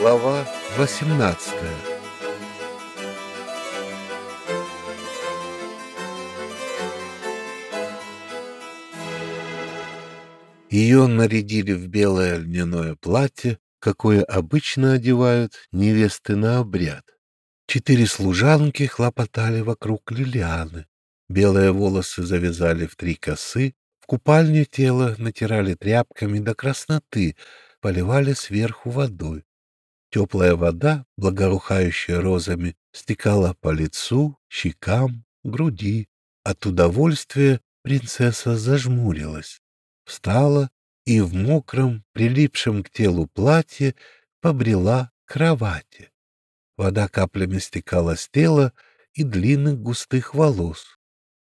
Глава 18 Ее нарядили в белое льняное платье, какое обычно одевают невесты на обряд. Четыре служанки хлопотали вокруг Лилианы. Белые волосы завязали в три косы, в купальне тело натирали тряпками до красноты, поливали сверху водой. Теплая вода, благоухающая розами, стекала по лицу, щекам, груди. От удовольствия принцесса зажмурилась, встала и в мокром, прилипшем к телу платье побрела кровати. Вода каплями стекала с тела и длинных густых волос.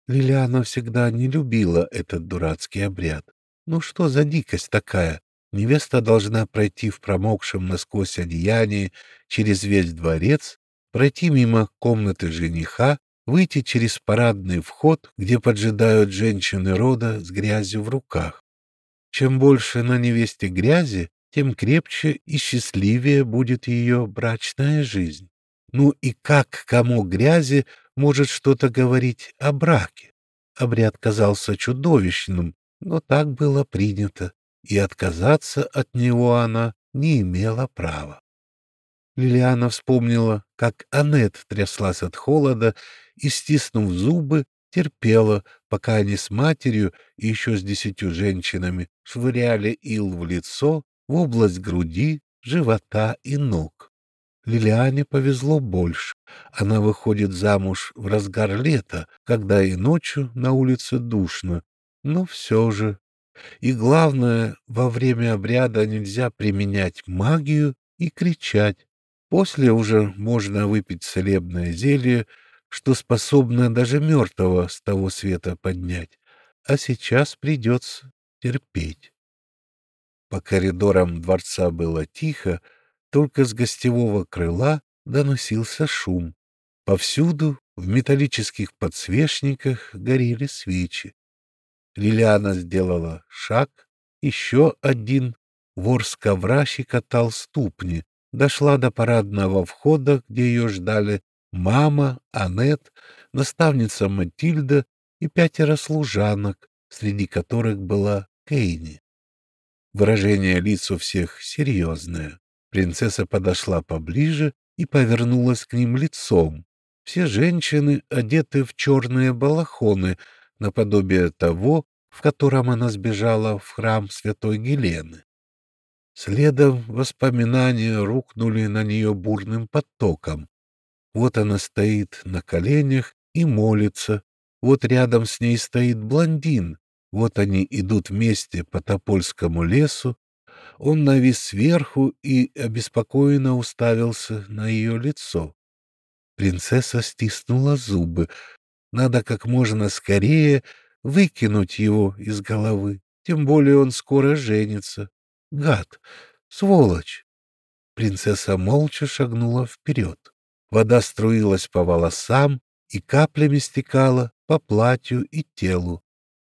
Лилиана всегда не любила этот дурацкий обряд. Ну что за дикость такая? Невеста должна пройти в промокшем насквозь одеянии через весь дворец, пройти мимо комнаты жениха, выйти через парадный вход, где поджидают женщины рода с грязью в руках. Чем больше на невесте грязи, тем крепче и счастливее будет ее брачная жизнь. Ну и как кому грязи может что-то говорить о браке? Обряд казался чудовищным, но так было принято и отказаться от него она не имела права. Лилиана вспомнила, как Аннет тряслась от холода и, стиснув зубы, терпела, пока они с матерью и еще с десятью женщинами швыряли ил в лицо, в область груди, живота и ног. Лилиане повезло больше. Она выходит замуж в разгар лета, когда и ночью на улице душно, но все же и главное, во время обряда нельзя применять магию и кричать. После уже можно выпить целебное зелье, что способно даже мертвого с того света поднять. А сейчас придется терпеть. По коридорам дворца было тихо, только с гостевого крыла доносился шум. Повсюду в металлических подсвечниках горели свечи. Лилиана сделала шаг, еще один. Вор с ковра щекотал ступни. Дошла до парадного входа, где ее ждали мама, Анет, наставница Матильда и пятеро служанок, среди которых была Кейни. Выражение лиц у всех серьезное. Принцесса подошла поближе и повернулась к ним лицом. Все женщины одеты в черные балахоны, наподобие того, в котором она сбежала в храм святой Гелены. Следом воспоминания рухнули на нее бурным потоком. Вот она стоит на коленях и молится, вот рядом с ней стоит блондин, вот они идут вместе по Топольскому лесу, он навис сверху и обеспокоенно уставился на ее лицо. Принцесса стиснула зубы, надо как можно скорее выкинуть его из головы. Тем более он скоро женится. Гад! Сволочь! Принцесса молча шагнула вперед. Вода струилась по волосам и каплями стекала по платью и телу.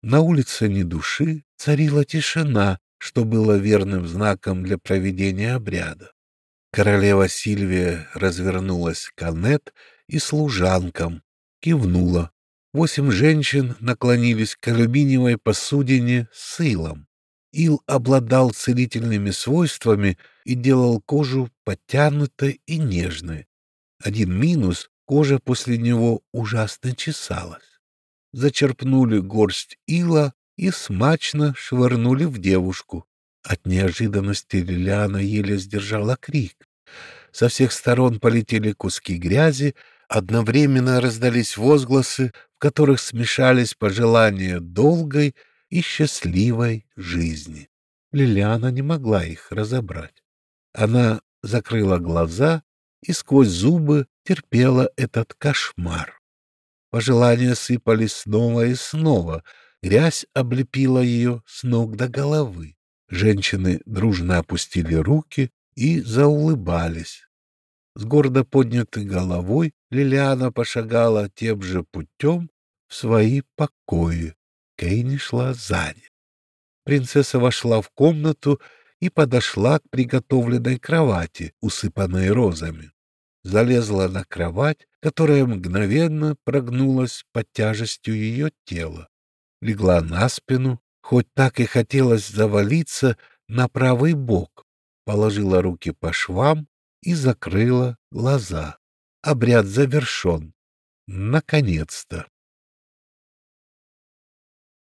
На улице ни души, царила тишина, что было верным знаком для проведения обряда. Королева Сильвия развернулась к Аннет и служанкам, кивнула. Восемь женщин наклонились к алюминиевой посудине с илом. Ил обладал целительными свойствами и делал кожу подтянутой и нежной. Один минус — кожа после него ужасно чесалась. Зачерпнули горсть ила и смачно швырнули в девушку. От неожиданности Лилиана еле сдержала крик. Со всех сторон полетели куски грязи, Одновременно раздались возгласы, в которых смешались пожелания долгой и счастливой жизни. Лилиана не могла их разобрать. Она закрыла глаза и сквозь зубы терпела этот кошмар. Пожелания сыпались снова и снова, грязь облепила ее с ног до головы. Женщины дружно опустили руки и заулыбались. С гордо поднятой головой Лилиана пошагала тем же путем в свои покои. Кейни шла сзади. Принцесса вошла в комнату и подошла к приготовленной кровати, усыпанной розами. Залезла на кровать, которая мгновенно прогнулась под тяжестью ее тела. Легла на спину, хоть так и хотелось завалиться на правый бок, положила руки по швам и закрыла глаза. Обряд завершен. Наконец-то!